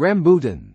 Rambutan.